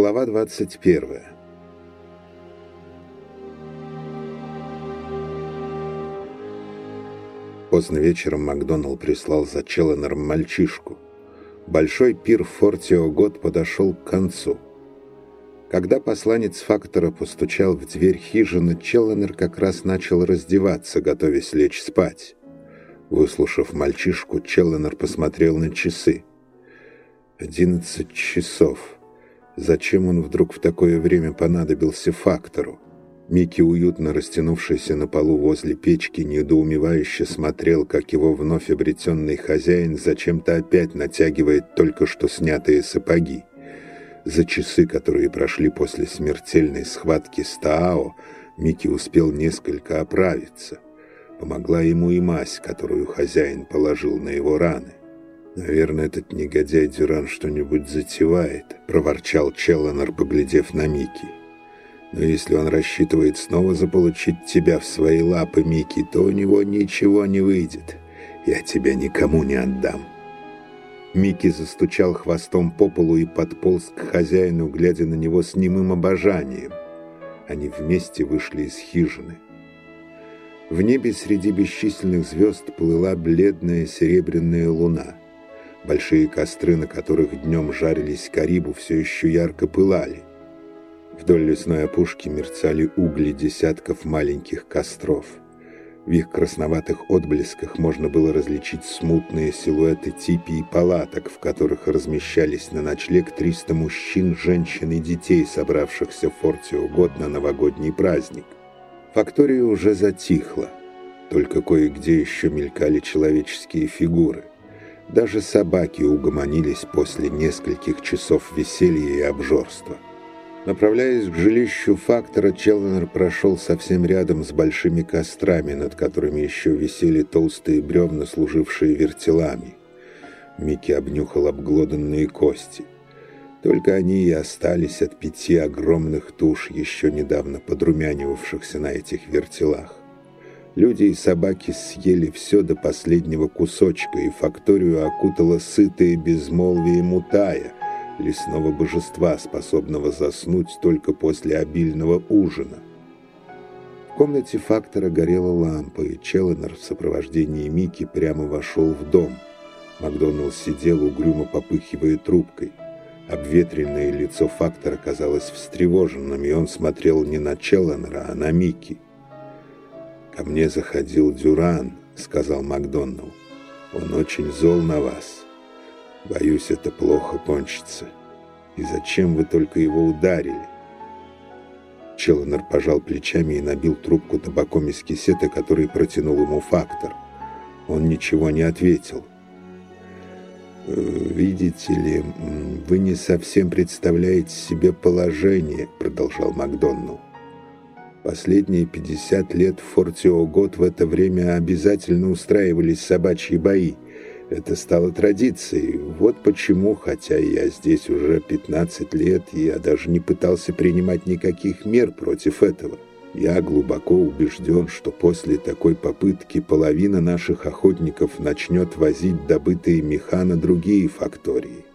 Глава 21. Поздно вечером Макдоналл прислал за Челленером мальчишку. Большой пир в форте Огот подошел к концу. Когда посланец фактора постучал в дверь хижины, Челленер как раз начал раздеваться, готовясь лечь спать. Выслушав мальчишку, Челленер посмотрел на часы. «Одиннадцать часов». Зачем он вдруг в такое время понадобился фактору? Микки, уютно растянувшийся на полу возле печки, недоумевающе смотрел, как его вновь обретенный хозяин зачем-то опять натягивает только что снятые сапоги. За часы, которые прошли после смертельной схватки с Таао, Микки успел несколько оправиться. Помогла ему и мазь, которую хозяин положил на его раны. «Наверное, этот негодяй Дюран что-нибудь затевает», — проворчал Челленер, поглядев на Микки. «Но если он рассчитывает снова заполучить тебя в свои лапы, Микки, то у него ничего не выйдет. Я тебя никому не отдам». Микки застучал хвостом по полу и подполз к хозяину, глядя на него с немым обожанием. Они вместе вышли из хижины. В небе среди бесчисленных звезд плыла бледная серебряная луна — Большие костры, на которых днем жарились карибу, все еще ярко пылали. Вдоль лесной опушки мерцали угли десятков маленьких костров. В их красноватых отблесках можно было различить смутные силуэты типи и палаток, в которых размещались на ночлег 300 мужчин, женщин и детей, собравшихся в форте Угод на новогодний праздник. Фактория уже затихла, только кое-где еще мелькали человеческие фигуры. Даже собаки угомонились после нескольких часов веселья и обжорства. Направляясь к жилищу фактора, Челленер прошел совсем рядом с большими кострами, над которыми еще висели толстые бревна, служившие вертелами. Микки обнюхал обглоданные кости. Только они и остались от пяти огромных туш, еще недавно подрумянивавшихся на этих вертелах. Люди и собаки съели все до последнего кусочка, и факторию окутало сытое безмолвие мутая, лесного божества, способного заснуть только после обильного ужина. В комнате фактора горела лампа, и Челленер в сопровождении Мики прямо вошел в дом. Макдоналл сидел, угрюмо попыхивая трубкой. Обветренное лицо фактора казалось встревоженным, и он смотрел не на Челленера, а на Микки. «Ко мне заходил Дюран», — сказал Макдоналл. «Он очень зол на вас. Боюсь, это плохо кончится. И зачем вы только его ударили?» Челленер пожал плечами и набил трубку табаком из кисета, который протянул ему фактор. Он ничего не ответил. «Э, «Видите ли, вы не совсем представляете себе положение», — продолжал Макдоналл. Последние 50 лет в форте Огот в это время обязательно устраивались собачьи бои. Это стало традицией. Вот почему, хотя я здесь уже 15 лет, я даже не пытался принимать никаких мер против этого. Я глубоко убежден, что после такой попытки половина наших охотников начнет возить добытые меха на другие фактории.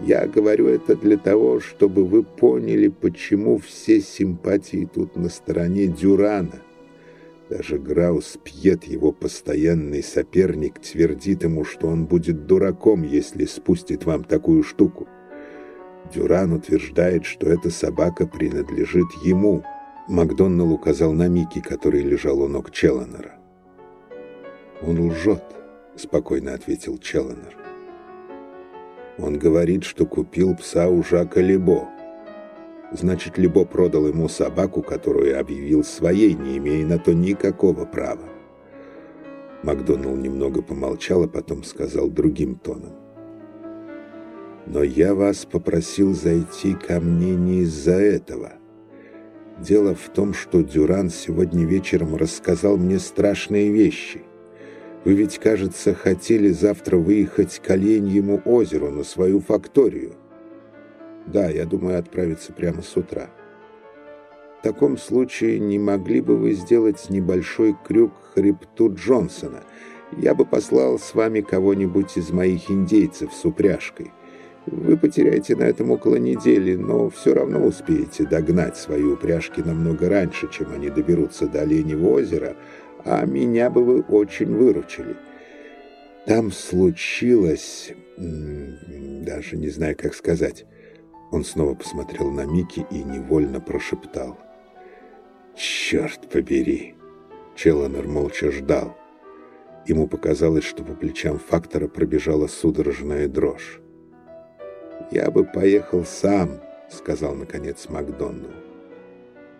Я говорю это для того, чтобы вы поняли, почему все симпатии тут на стороне Дюрана. Даже Граус Пьет, его постоянный соперник, твердит ему, что он будет дураком, если спустит вам такую штуку. Дюран утверждает, что эта собака принадлежит ему. Макдоналл указал на Микки, который лежал у ног Челленера. «Он лжет», — спокойно ответил Челленер. Он говорит, что купил пса у Жака Лебо. Значит, Лебо продал ему собаку, которую объявил своей, не имея на то никакого права. Макдоналл немного помолчал, а потом сказал другим тоном. «Но я вас попросил зайти ко мне не из-за этого. Дело в том, что Дюран сегодня вечером рассказал мне страшные вещи». Вы ведь, кажется, хотели завтра выехать к Оленьему озеру на свою факторию. Да, я думаю отправиться прямо с утра. В таком случае не могли бы вы сделать небольшой крюк хребту Джонсона? Я бы послал с вами кого-нибудь из моих индейцев с упряжкой. Вы потеряете на этом около недели, но все равно успеете догнать свои упряжки намного раньше, чем они доберутся до Оленевого озера, а меня бы вы очень выручили. Там случилось... Даже не знаю, как сказать. Он снова посмотрел на Мики и невольно прошептал. «Черт побери!» Челленер молча ждал. Ему показалось, что по плечам фактора пробежала судорожная дрожь. «Я бы поехал сам», — сказал, наконец, Макдоналл.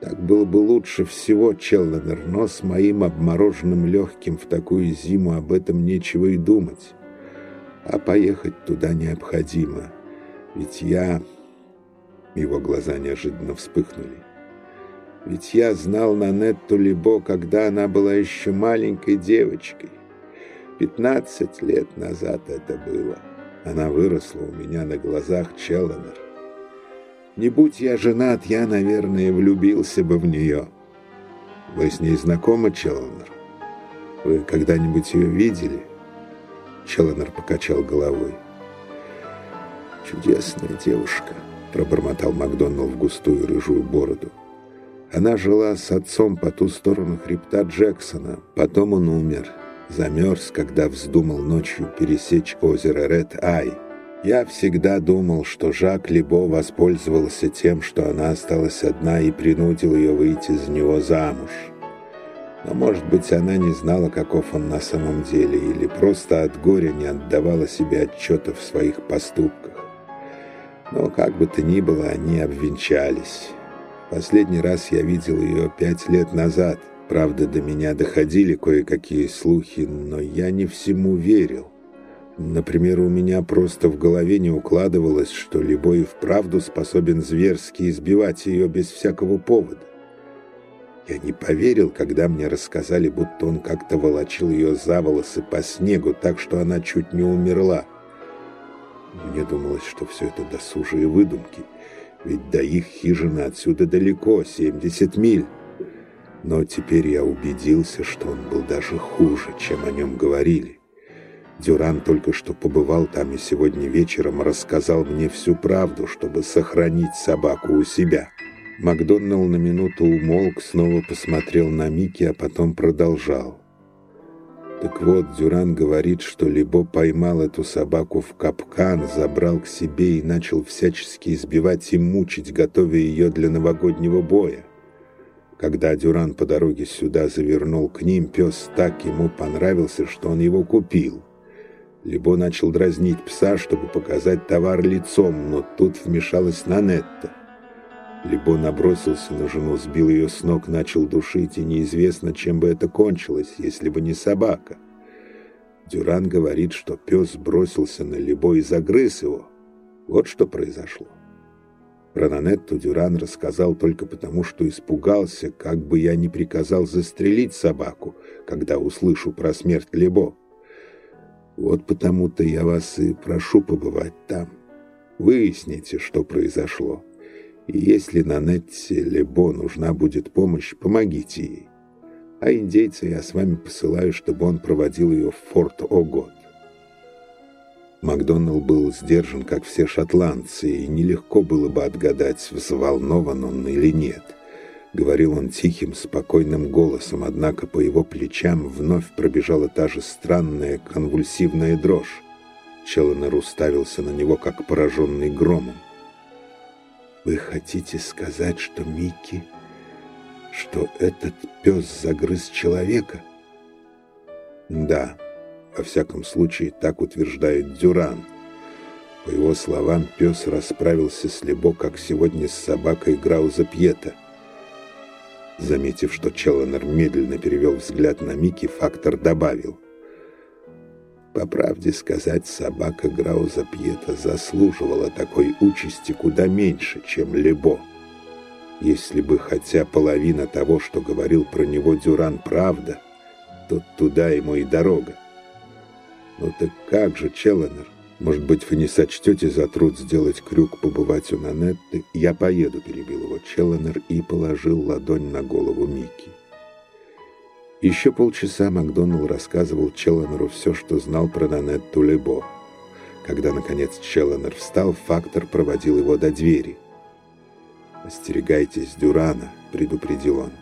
«Так было бы лучше всего, Челленер, но с моим обмороженным легким в такую зиму об этом нечего и думать. А поехать туда необходимо, ведь я...» Его глаза неожиданно вспыхнули. «Ведь я знал Нанетту Либо, когда она была еще маленькой девочкой. Пятнадцать лет назад это было». Она выросла у меня на глазах Челленер. Не будь я женат, я, наверное, влюбился бы в нее. Вы с ней знакомы, Челленер? Вы когда-нибудь ее видели? Челленер покачал головой. «Чудесная девушка», — пробормотал Макдоналл в густую рыжую бороду. Она жила с отцом по ту сторону хребта Джексона. Потом он умер замерз, когда вздумал ночью пересечь озеро Ред-Ай. Я всегда думал, что Жак Лебо воспользовался тем, что она осталась одна и принудил ее выйти за него замуж. Но, может быть, она не знала, каков он на самом деле, или просто от горя не отдавала себе отчета в своих поступках. Но, как бы то ни было, они обвенчались. Последний раз я видел ее пять лет назад — Правда, до меня доходили кое-какие слухи, но я не всему верил. Например, у меня просто в голове не укладывалось, что Либо и вправду способен зверски избивать ее без всякого повода. Я не поверил, когда мне рассказали, будто он как-то волочил ее за волосы по снегу, так что она чуть не умерла. Мне думалось, что все это досужие выдумки, ведь до их хижины отсюда далеко, 70 миль. Но теперь я убедился, что он был даже хуже, чем о нем говорили. Дюран только что побывал там и сегодня вечером рассказал мне всю правду, чтобы сохранить собаку у себя. Макдоналл на минуту умолк, снова посмотрел на Микки, а потом продолжал. Так вот, Дюран говорит, что Либо поймал эту собаку в капкан, забрал к себе и начал всячески избивать и мучить, готовя ее для новогоднего боя. Когда Дюран по дороге сюда завернул к ним, пес так ему понравился, что он его купил. Либо начал дразнить пса, чтобы показать товар лицом, но тут вмешалась Нанетта. Либо набросился на жену, сбил ее с ног, начал душить, и неизвестно, чем бы это кончилось, если бы не собака. Дюран говорит, что пес бросился на Либо и загрыз его. Вот что произошло. Про Нанетту Дюран рассказал только потому, что испугался, как бы я не приказал застрелить собаку, когда услышу про смерть Лебо. Вот потому-то я вас и прошу побывать там. Выясните, что произошло. И если Нанетте Лебо нужна будет помощь, помогите ей. А индейца я с вами посылаю, чтобы он проводил ее в форт Огот. Макдоналл был сдержан, как все шотландцы, и нелегко было бы отгадать, взволнован он или нет. Говорил он тихим, спокойным голосом, однако по его плечам вновь пробежала та же странная конвульсивная дрожь. Челленер уставился на него, как пораженный громом. «Вы хотите сказать, что Микки, что этот пес загрыз человека?» «Да», во всяком случае, так утверждает Дюран. По его словам, пес расправился с Лебо, как сегодня с собакой Грауза Пьета. Заметив, что Челленер медленно перевел взгляд на Микки, фактор добавил. По правде сказать, собака Грауза Пьета заслуживала такой участи куда меньше, чем Лебо. Если бы хотя половина того, что говорил про него Дюран, правда, то туда ему и дорога. «Ну так как же, Челленер? Может быть, вы не сочтете за труд сделать крюк, побывать у Нанетты? Я поеду», — перебил его Челленер и положил ладонь на голову Микки. Еще полчаса Макдоналл рассказывал Челленеру все, что знал про Нанетту Лебо. Когда, наконец, Челленер встал, фактор проводил его до двери. «Остерегайтесь Дюрана», — предупредил он.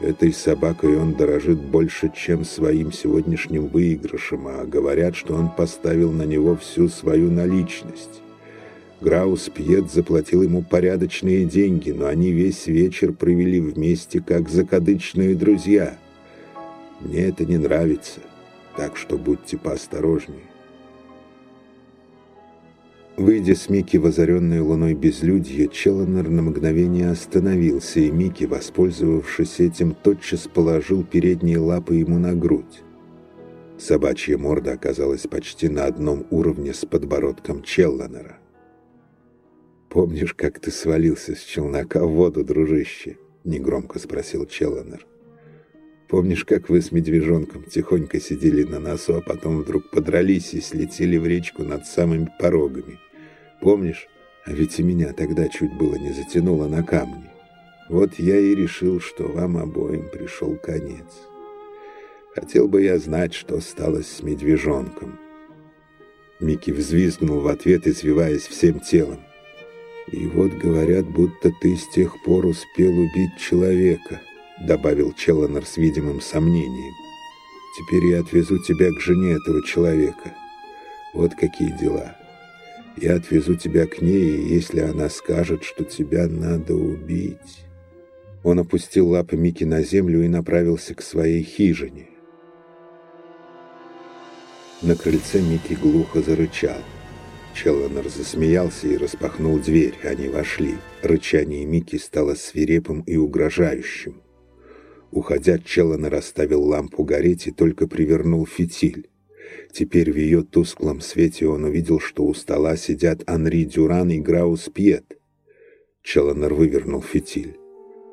«Этой собакой он дорожит больше, чем своим сегодняшним выигрышем, а говорят, что он поставил на него всю свою наличность». Граус Пьет заплатил ему порядочные деньги, но они весь вечер провели вместе, как закадычные друзья. Мне это не нравится, так что будьте поосторожнее. Выйдя с Микки в озаренное луной безлюдье, Челленер на мгновение остановился, и Микки, воспользовавшись этим, тотчас положил передние лапы ему на грудь. Собачья морда оказалась почти на одном уровне с подбородком Челленера. «Помнишь, как ты свалился с челнока в воду, дружище?» — негромко спросил Челленер. «Помнишь, как вы с медвежонком тихонько сидели на носу, а потом вдруг подрались и слетели в речку над самыми порогами?» Помнишь? А ведь и меня тогда чуть было не затянуло на камни. Вот я и решил, что вам обоим пришел конец. Хотел бы я знать, что стало с медвежонком. Микки взвизгнул в ответ, извиваясь всем телом. «И вот говорят, будто ты с тех пор успел убить человека», добавил Челленер с видимым сомнением. «Теперь я отвезу тебя к жене этого человека. Вот какие дела». Я отвезу тебя к ней, если она скажет, что тебя надо убить...» Он опустил лапы Мики на землю и направился к своей хижине. На крыльце Микки глухо зарычал. Челленер засмеялся и распахнул дверь. Они вошли. Рычание Микки стало свирепым и угрожающим. Уходя, Челленер оставил лампу гореть и только привернул фитиль. Теперь в ее тусклом свете он увидел, что у стола сидят Анри Дюран и Граус Пьет. Челленер вывернул фитиль.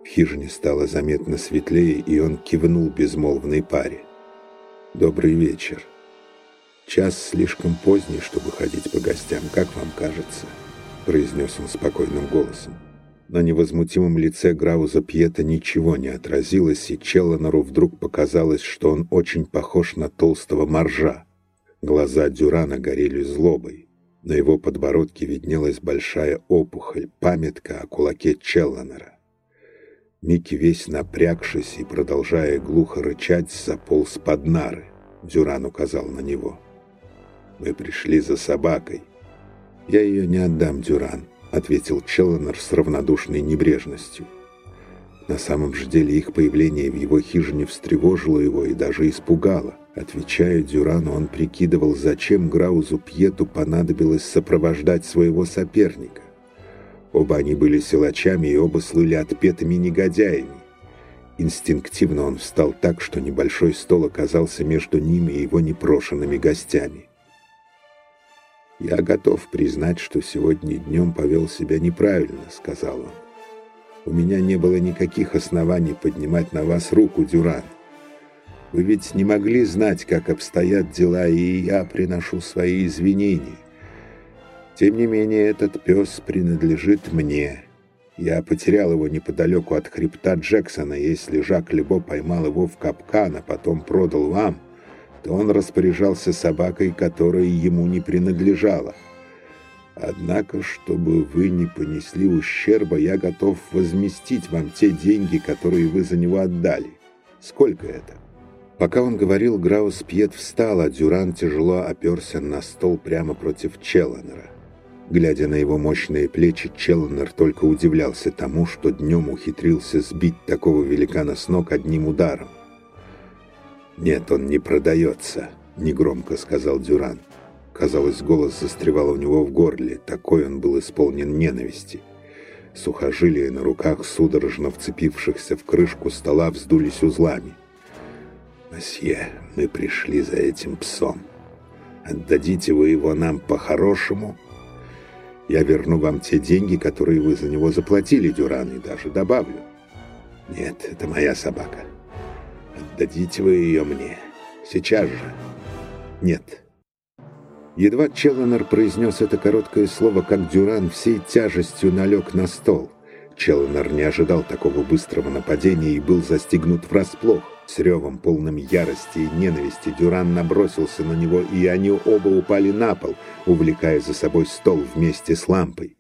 В хижине стало заметно светлее, и он кивнул безмолвной паре. «Добрый вечер. Час слишком поздний, чтобы ходить по гостям, как вам кажется?» произнес он спокойным голосом. На невозмутимом лице Грауза Пьета ничего не отразилось, и Челленеру вдруг показалось, что он очень похож на толстого моржа. Глаза Дюрана горели злобой. На его подбородке виднелась большая опухоль, памятка о кулаке Челленера. Микки, весь напрягшись и продолжая глухо рычать, заполз под нары. Дюран указал на него. «Мы пришли за собакой». «Я ее не отдам, Дюран», — ответил Челленер с равнодушной небрежностью. На самом же деле их появление в его хижине встревожило его и даже испугало. Отвечая Дюрану, он прикидывал, зачем Граузу Пьету понадобилось сопровождать своего соперника. Оба они были силачами и оба слыли отпетыми негодяями. Инстинктивно он встал так, что небольшой стол оказался между ними и его непрошенными гостями. «Я готов признать, что сегодня днем повел себя неправильно», — сказал он. «У меня не было никаких оснований поднимать на вас руку, Дюран. Вы ведь не могли знать, как обстоят дела, и я приношу свои извинения. Тем не менее, этот пес принадлежит мне. Я потерял его неподалеку от хребта Джексона. Если Жак Лебо поймал его в капкан, а потом продал вам, то он распоряжался собакой, которая ему не принадлежала. Однако, чтобы вы не понесли ущерба, я готов возместить вам те деньги, которые вы за него отдали. Сколько это? Пока он говорил, Граус Пьет встал, а Дюран тяжело оперся на стол прямо против Челленера. Глядя на его мощные плечи, Челленер только удивлялся тому, что днем ухитрился сбить такого великана с ног одним ударом. «Нет, он не продается», — негромко сказал Дюран. Казалось, голос застревал у него в горле, такой он был исполнен ненависти. Сухожилия на руках, судорожно вцепившихся в крышку стола, вздулись узлами. «Мосье, мы пришли за этим псом. Отдадите вы его нам по-хорошему. Я верну вам те деньги, которые вы за него заплатили, Дюран, и даже добавлю. Нет, это моя собака. Отдадите вы ее мне. Сейчас же. Нет». Едва Челленер произнес это короткое слово, как Дюран всей тяжестью налег на стол. Челленер не ожидал такого быстрого нападения и был застигнут врасплох. С ревом, полным ярости и ненависти, Дюран набросился на него, и они оба упали на пол, увлекая за собой стол вместе с лампой.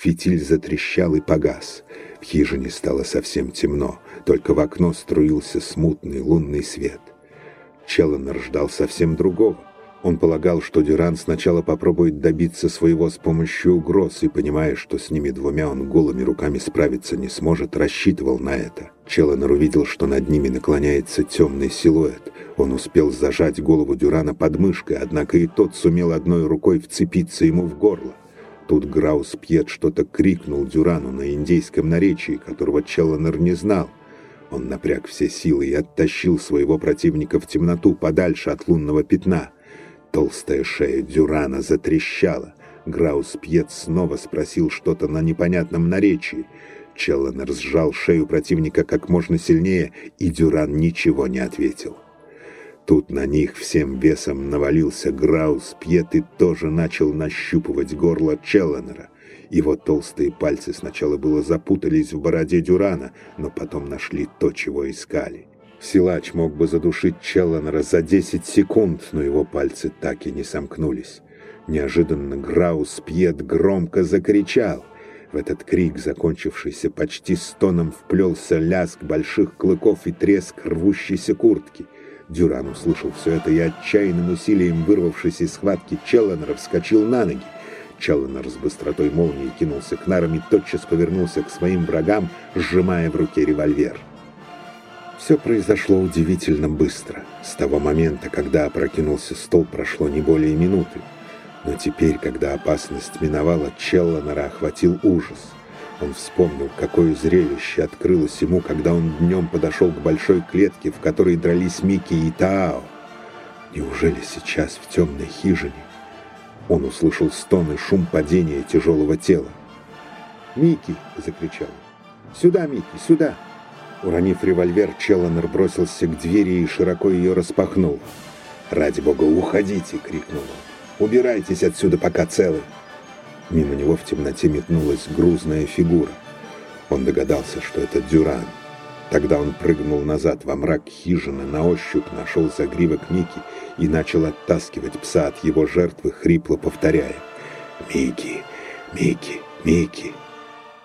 Фитиль затрещал и погас. В хижине стало совсем темно, только в окно струился смутный лунный свет. Челленер ждал совсем другого. Он полагал, что Дюран сначала попробует добиться своего с помощью угроз, и, понимая, что с ними двумя он голыми руками справиться не сможет, рассчитывал на это. Челленер увидел, что над ними наклоняется темный силуэт. Он успел зажать голову Дюрана под мышкой, однако и тот сумел одной рукой вцепиться ему в горло. Тут Граус Пьет что-то крикнул Дюрану на индейском наречии, которого Челленер не знал. Он напряг все силы и оттащил своего противника в темноту подальше от лунного пятна — Толстая шея Дюрана затрещала. Граус Пьет снова спросил что-то на непонятном наречии. Челленер сжал шею противника как можно сильнее, и Дюран ничего не ответил. Тут на них всем весом навалился Граус Пьет и тоже начал нащупывать горло Челленера. Его толстые пальцы сначала было запутались в бороде Дюрана, но потом нашли то, чего искали. Силач мог бы задушить Челленера за 10 секунд, но его пальцы так и не сомкнулись. Неожиданно Граус Пьет громко закричал. В этот крик, закончившийся почти стоном, вплелся лязг больших клыков и треск рвущейся куртки. Дюран услышал все это и отчаянным усилием, вырвавшись из схватки, Челленера вскочил на ноги. Челленер с быстротой молнии кинулся к нарам и тотчас повернулся к своим врагам, сжимая в руке револьвер. Все произошло удивительно быстро. С того момента, когда опрокинулся стол, прошло не более минуты. Но теперь, когда опасность миновала, Челленера охватил ужас. Он вспомнил, какое зрелище открылось ему, когда он днем подошел к большой клетке, в которой дрались Микки и Тао. Неужели сейчас в темной хижине? Он услышал стон и шум падения тяжелого тела. «Микки!» — закричал. «Сюда, Микки, сюда!» Уронив револьвер, Челленер бросился к двери и широко ее распахнул. «Ради бога, уходите!» — крикнул он. «Убирайтесь отсюда, пока целы!» Мимо него в темноте метнулась грузная фигура. Он догадался, что это Дюран. Тогда он прыгнул назад во мрак хижины, на ощупь нашел загривок Мики и начал оттаскивать пса от его жертвы, хрипло повторяя «Мики! Мики! Мики!»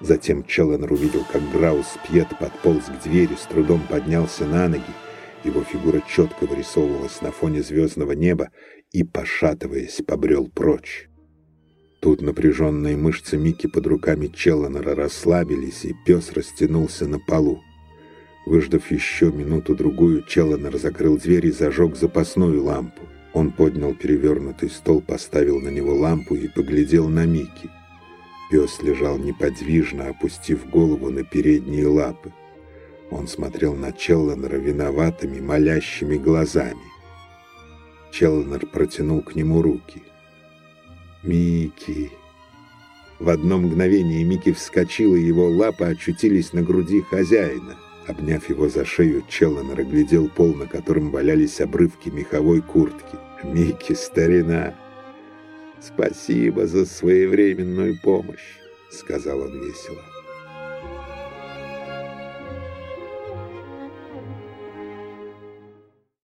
Затем Челленер увидел, как Граус Пьет подполз к двери, с трудом поднялся на ноги. Его фигура четко вырисовывалась на фоне звездного неба и, пошатываясь, побрел прочь. Тут напряженные мышцы Мики под руками Челленера расслабились, и пес растянулся на полу. Выждав еще минуту-другую, Челленер закрыл дверь и зажег запасную лампу. Он поднял перевернутый стол, поставил на него лампу и поглядел на Мики. Пес лежал неподвижно, опустив голову на передние лапы. Он смотрел на Челленера виноватыми, молящими глазами. Челленер протянул к нему руки. «Микки!» В одно мгновение Микки вскочил, и его лапы очутились на груди хозяина. Обняв его за шею, Челленер оглядел пол, на котором валялись обрывки меховой куртки. «Микки, старина!» «Спасибо за своевременную помощь», — сказал он весело.